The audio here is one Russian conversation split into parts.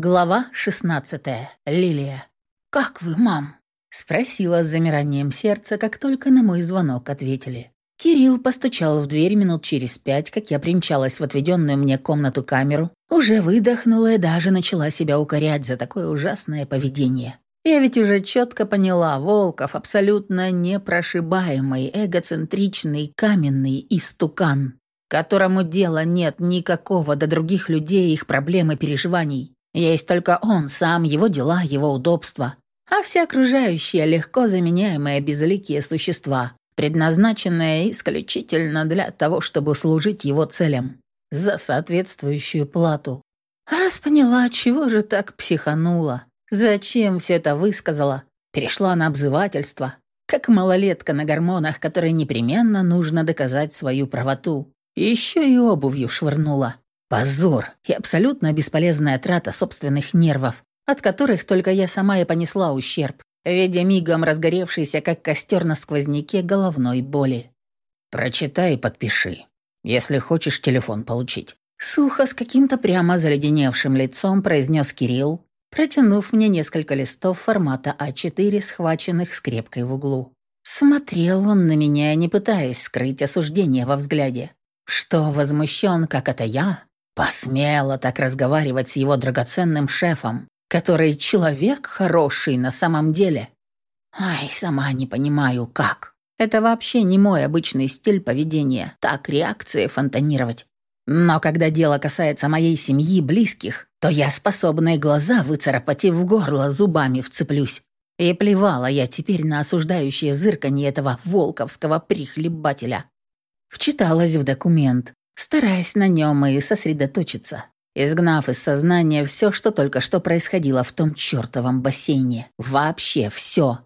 Глава 16. Лилия. «Как вы, мам?» — спросила с замиранием сердца, как только на мой звонок ответили. Кирилл постучал в дверь минут через пять, как я примчалась в отведенную мне комнату камеру, уже выдохнула и даже начала себя укорять за такое ужасное поведение. Я ведь уже четко поняла, Волков абсолютно непрошибаемый, эгоцентричный, каменный истукан, которому дела нет никакого до других людей, их проблем и переживаний. Есть только он сам, его дела, его удобства. А все окружающие легко заменяемые безликие существа, предназначенные исключительно для того, чтобы служить его целям за соответствующую плату. Раз поняла, чего же так психанула, зачем все это высказала, перешла на обзывательство, как малолетка на гормонах, которой непременно нужно доказать свою правоту. Еще и обувью швырнула. Позор и абсолютно бесполезная трата собственных нервов, от которых только я сама и понесла ущерб, видя мигом разгоревшийся, как костер на сквозняке, головной боли. «Прочитай и подпиши, если хочешь телефон получить». Сухо, с каким-то прямо заледеневшим лицом произнес Кирилл, протянув мне несколько листов формата А4, схваченных скрепкой в углу. Смотрел он на меня, не пытаясь скрыть осуждение во взгляде. Что возмущен, как это я, Посмела так разговаривать с его драгоценным шефом, который человек хороший на самом деле. Ай, сама не понимаю, как. Это вообще не мой обычный стиль поведения, так реакции фонтанировать. Но когда дело касается моей семьи, близких, то я способна и глаза выцарапать и в горло зубами вцеплюсь. И плевала я теперь на осуждающее зырканье этого волковского прихлебателя. Вчиталась в документ, стараясь на нем и сосредоточиться, изгнав из сознания все, что только что происходило в том чертовом бассейне. Вообще все.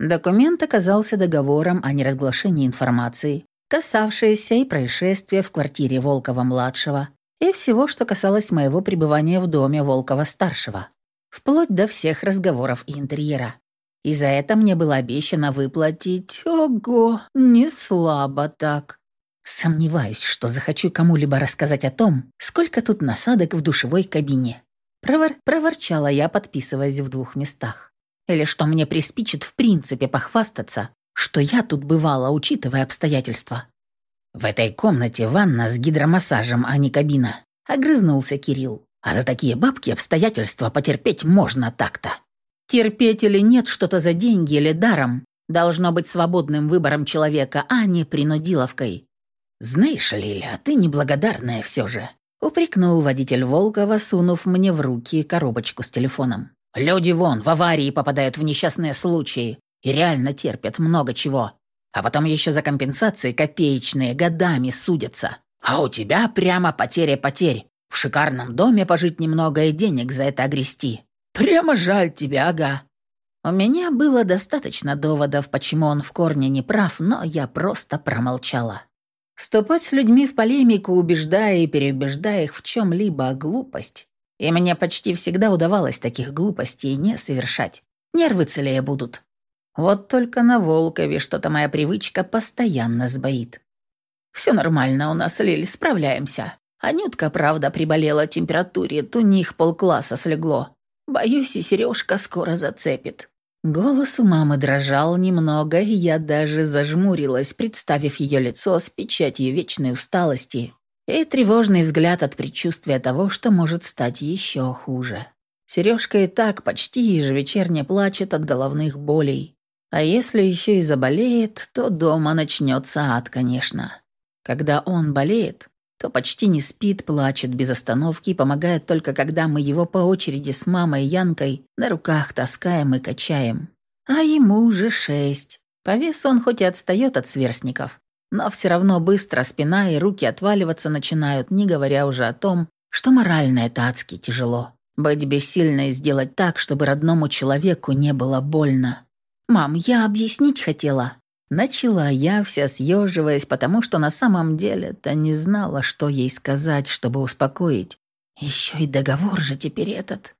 Документ оказался договором о неразглашении информации, касавшейся и происшествия в квартире Волкова-младшего, и всего, что касалось моего пребывания в доме Волкова-старшего, вплоть до всех разговоров и интерьера. И за это мне было обещано выплатить, ого, не слабо так, Сомневаюсь, что захочу кому-либо рассказать о том, сколько тут насадок в душевой кабине. Провор проворчала я, подписываясь в двух местах. Или что мне приспичит в принципе похвастаться, что я тут бывала, учитывая обстоятельства. В этой комнате ванна с гидромассажем, а не кабина. Огрызнулся Кирилл. А за такие бабки обстоятельства потерпеть можно так-то. Терпеть или нет что-то за деньги или даром должно быть свободным выбором человека, а не принудиловкой. «Знаешь, Лиля, ты неблагодарная все же», — упрекнул водитель Волкова, сунув мне в руки коробочку с телефоном. «Люди вон в аварии попадают в несчастные случаи и реально терпят много чего. А потом еще за компенсации копеечные годами судятся. А у тебя прямо потеря потерь. В шикарном доме пожить немного и денег за это огрести. Прямо жаль тебя, ага». У меня было достаточно доводов, почему он в корне не прав, но я просто промолчала. Ступать с людьми в полемику, убеждая и переубеждая их в чем-либо глупость. И мне почти всегда удавалось таких глупостей не совершать. Нервы целее будут. Вот только на Волкове что-то моя привычка постоянно сбоит. Все нормально у нас, Лиль, справляемся. Анютка, правда, приболела температуре, у них полкласса слегло. Боюсь, и Сережка скоро зацепит. Голос у мамы дрожал немного, и я даже зажмурилась, представив ее лицо с печатью вечной усталости и тревожный взгляд от предчувствия того, что может стать еще хуже. Сережка и так почти ежевечерне плачет от головных болей. А если еще и заболеет, то дома начнется ад, конечно. Когда он болеет, то почти не спит, плачет без остановки и помогает только когда мы его по очереди с мамой Янкой на руках таскаем и качаем. А ему уже шесть. По весу он хоть и отстает от сверстников, но все равно быстро спина и руки отваливаться начинают, не говоря уже о том, что морально это адски тяжело. Быть бессильной и сделать так, чтобы родному человеку не было больно. «Мам, я объяснить хотела», Начала я, вся съеживаясь, потому что на самом деле-то не знала, что ей сказать, чтобы успокоить. Еще и договор же теперь этот.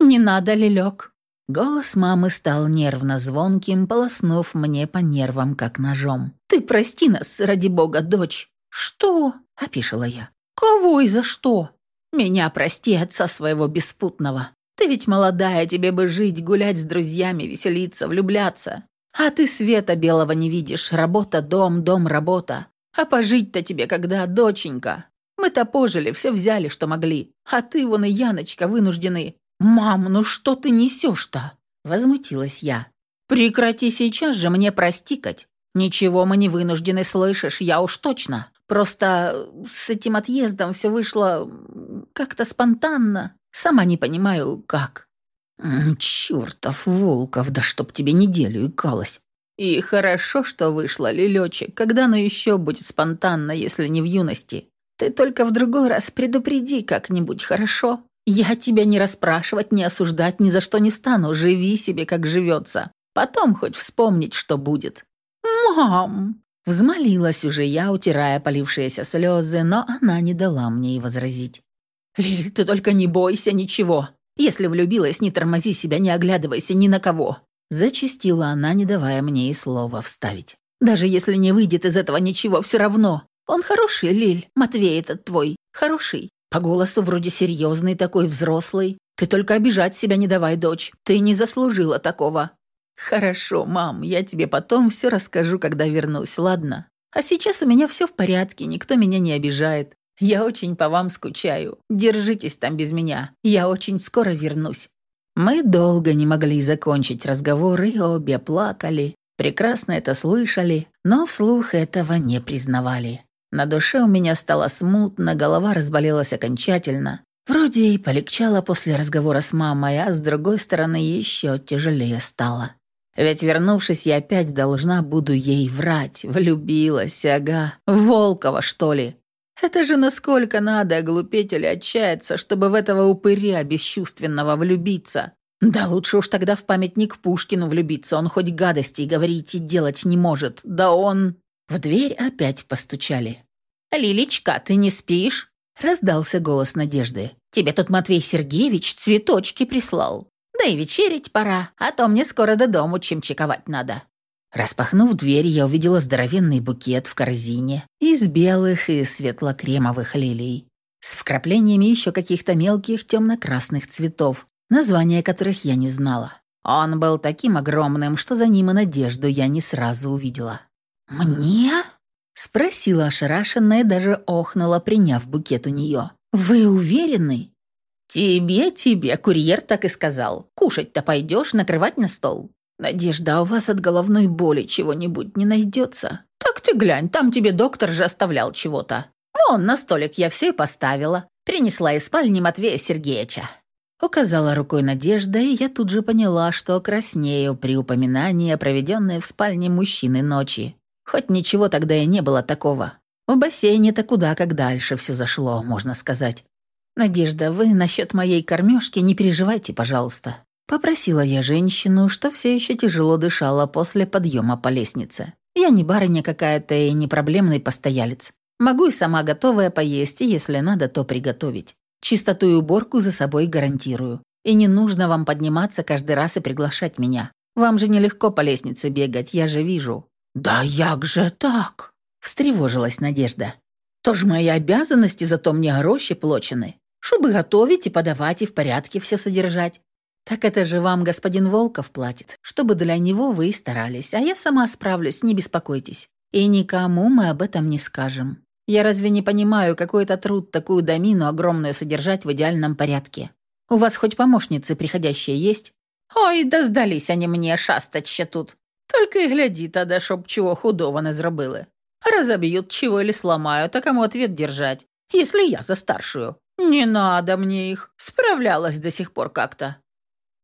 «Не надо, Лилек». Голос мамы стал нервно звонким, полоснув мне по нервам, как ножом. «Ты прости нас, ради бога, дочь». «Что?» – опишила я. «Кого и за что?» «Меня прости, отца своего беспутного. Ты ведь молодая, тебе бы жить, гулять с друзьями, веселиться, влюбляться. А ты света белого не видишь. Работа, дом, дом, работа. А пожить-то тебе когда, доченька? Мы-то пожили, все взяли, что могли. А ты, вон и Яночка, вынуждены. Мам, ну что ты несешь-то? Возмутилась я. Прекрати сейчас же мне простикать. Ничего мы не вынуждены, слышишь, я уж точно. Просто с этим отъездом все вышло как-то спонтанно. Сама не понимаю, как. Чертов Волков, да чтоб тебе неделю икалось. И хорошо, что вышло, Лилечек, когда оно еще будет спонтанно, если не в юности. Ты только в другой раз предупреди как-нибудь, хорошо? Я тебя не расспрашивать, не осуждать ни за что не стану. Живи себе, как живется. Потом хоть вспомнить, что будет. «Мам!» Взмолилась уже я, утирая полившиеся слезы, но она не дала мне и возразить. «Лиль, ты только не бойся ничего. Если влюбилась, не тормози себя, не оглядывайся ни на кого». Зачастила она, не давая мне и слова вставить. «Даже если не выйдет из этого ничего, все равно. Он хороший, Лиль, Матвей этот твой, хороший. По голосу вроде серьезный такой, взрослый. Ты только обижать себя не давай, дочь. Ты не заслужила такого». «Хорошо, мам, я тебе потом все расскажу, когда вернусь, ладно? А сейчас у меня все в порядке, никто меня не обижает. Я очень по вам скучаю. Держитесь там без меня. Я очень скоро вернусь». Мы долго не могли закончить разговор и обе плакали. Прекрасно это слышали, но вслух этого не признавали. На душе у меня стало смутно, голова разболелась окончательно. Вроде и полегчало после разговора с мамой, а с другой стороны еще тяжелее стало. Ведь вернувшись, я опять должна буду ей врать. Влюбилась, ага. Волкова, что ли? Это же насколько надо глупеть или отчаяться, чтобы в этого упыря бесчувственного влюбиться. Да лучше уж тогда в памятник Пушкину влюбиться, он хоть гадостей говорить и делать не может. Да он... В дверь опять постучали. «Лилечка, ты не спишь?» Раздался голос Надежды. «Тебе тут Матвей Сергеевич цветочки прислал. Да и вечерить пора, а то мне скоро до дому чимчиковать надо». Распахнув дверь, я увидела здоровенный букет в корзине из белых и светло-кремовых лилий с вкраплениями еще каких-то мелких темно-красных цветов, названия которых я не знала. Он был таким огромным, что за ним и надежду я не сразу увидела. «Мне?» — спросила ошарашенная, даже охнула, приняв букет у нее. «Вы уверены?» «Тебе, тебе, курьер так и сказал. Кушать-то пойдешь, накрывать на стол?» «Надежда, а у вас от головной боли чего-нибудь не найдется?» «Так ты глянь, там тебе доктор же оставлял чего-то. Вон, на столик я все и поставила. Принесла из спальни Матвея Сергеевича». Указала рукой Надежда, и я тут же поняла, что краснею при упоминании о проведенной в спальне мужчины ночи. Хоть ничего тогда и не было такого. В бассейне-то куда как дальше все зашло, можно сказать. «Надежда, вы насчет моей кормежки не переживайте, пожалуйста». Попросила я женщину, что все еще тяжело дышала после подъема по лестнице. Я не барыня какая-то и не проблемный постоялец. Могу и сама готовая поесть, и если надо, то приготовить. Чистоту и уборку за собой гарантирую. И не нужно вам подниматься каждый раз и приглашать меня. Вам же нелегко по лестнице бегать, я же вижу. «Да як же так?» – встревожилась Надежда. «То ж мои обязанности зато мне гроши плочены, чтобы готовить и подавать, и в порядке все содержать. Так это же вам господин Волков платит, чтобы для него вы и старались, а я сама справлюсь, не беспокойтесь. И никому мы об этом не скажем. Я разве не понимаю, какой это труд такую домину огромную содержать в идеальном порядке? У вас хоть помощницы приходящие есть? Ой, да сдались они мне, шастать ще тут. Только и гляди тогда, чтоб чего худого не зробили. Разобьют чего или сломают, а кому ответ держать, если я за старшую. Не надо мне их, справлялась до сих пор как-то.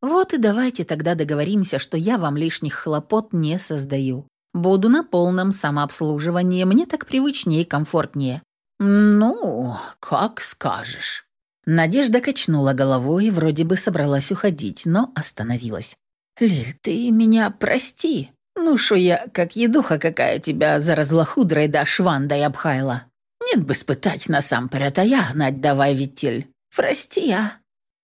Вот и давайте тогда договоримся, что я вам лишних хлопот не создаю. Буду на полном самообслуживании, мне так привычнее и комфортнее. Ну, как скажешь. Надежда качнула головой, вроде бы собралась уходить, но остановилась. «Лиль, ты меня прости. Ну шо я, как едуха какая тебя за разлохудрой да швандой обхайла. Нет бы спытать насамперед, а я гнать давай, Витель. Прости, а.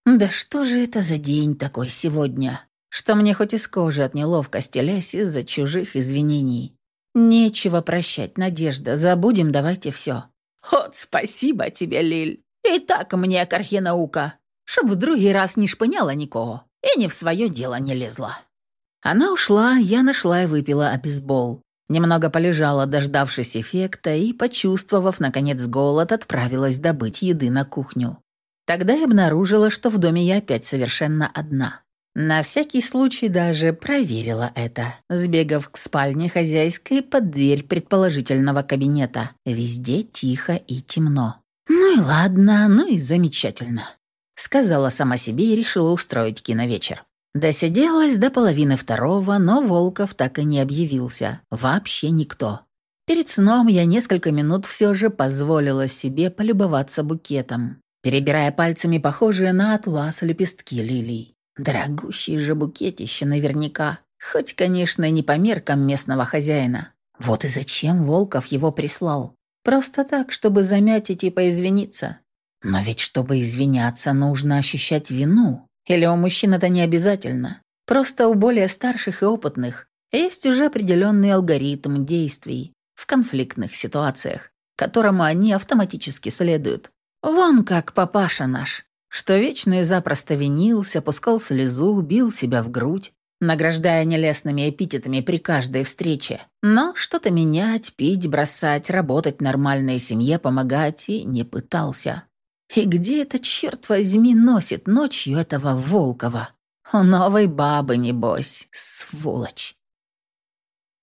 Да что же это за день такой сегодня, что мне хоть из кожи от неловкости лезь из-за чужих извинений. Нечего прощать, Надежда, забудем давайте все. Вот спасибо тебе, Лиль. И так мне кархинаука. чтоб в другий раз не шпыняла никого и не в свое дело не лезла. Она ушла, я нашла и выпила обезбол. Немного полежала, дождавшись эффекта, и, почувствовав, наконец, голод, отправилась добыть еды на кухню. Тогда я обнаружила, что в доме я опять совершенно одна. На всякий случай даже проверила это, сбегав к спальне хозяйской под дверь предположительного кабинета. Везде тихо и темно. «Ну и ладно, ну и замечательно», — сказала сама себе и решила устроить киновечер. Досиделась до половины второго, но Волков так и не объявился. Вообще никто. Перед сном я несколько минут все же позволила себе полюбоваться букетом, перебирая пальцами похожие на атлас лепестки лилий. Дорогущий же букетище наверняка, хоть, конечно, и не по меркам местного хозяина. Вот и зачем Волков его прислал? Просто так, чтобы замять и поизвиниться. Но ведь чтобы извиняться, нужно ощущать вину. Или у мужчин это не обязательно. Просто у более старших и опытных есть уже определенный алгоритм действий в конфликтных ситуациях, которому они автоматически следуют. Вон как папаша наш, что вечно и запросто винился, пускал слезу, бил себя в грудь, награждая нелестными эпитетами при каждой встрече. Но что-то менять, пить, бросать, работать нормальной семье, помогать и не пытался. И где это, черт возьми, носит ночью этого Волкова? У новой бабы, небось, сволочь.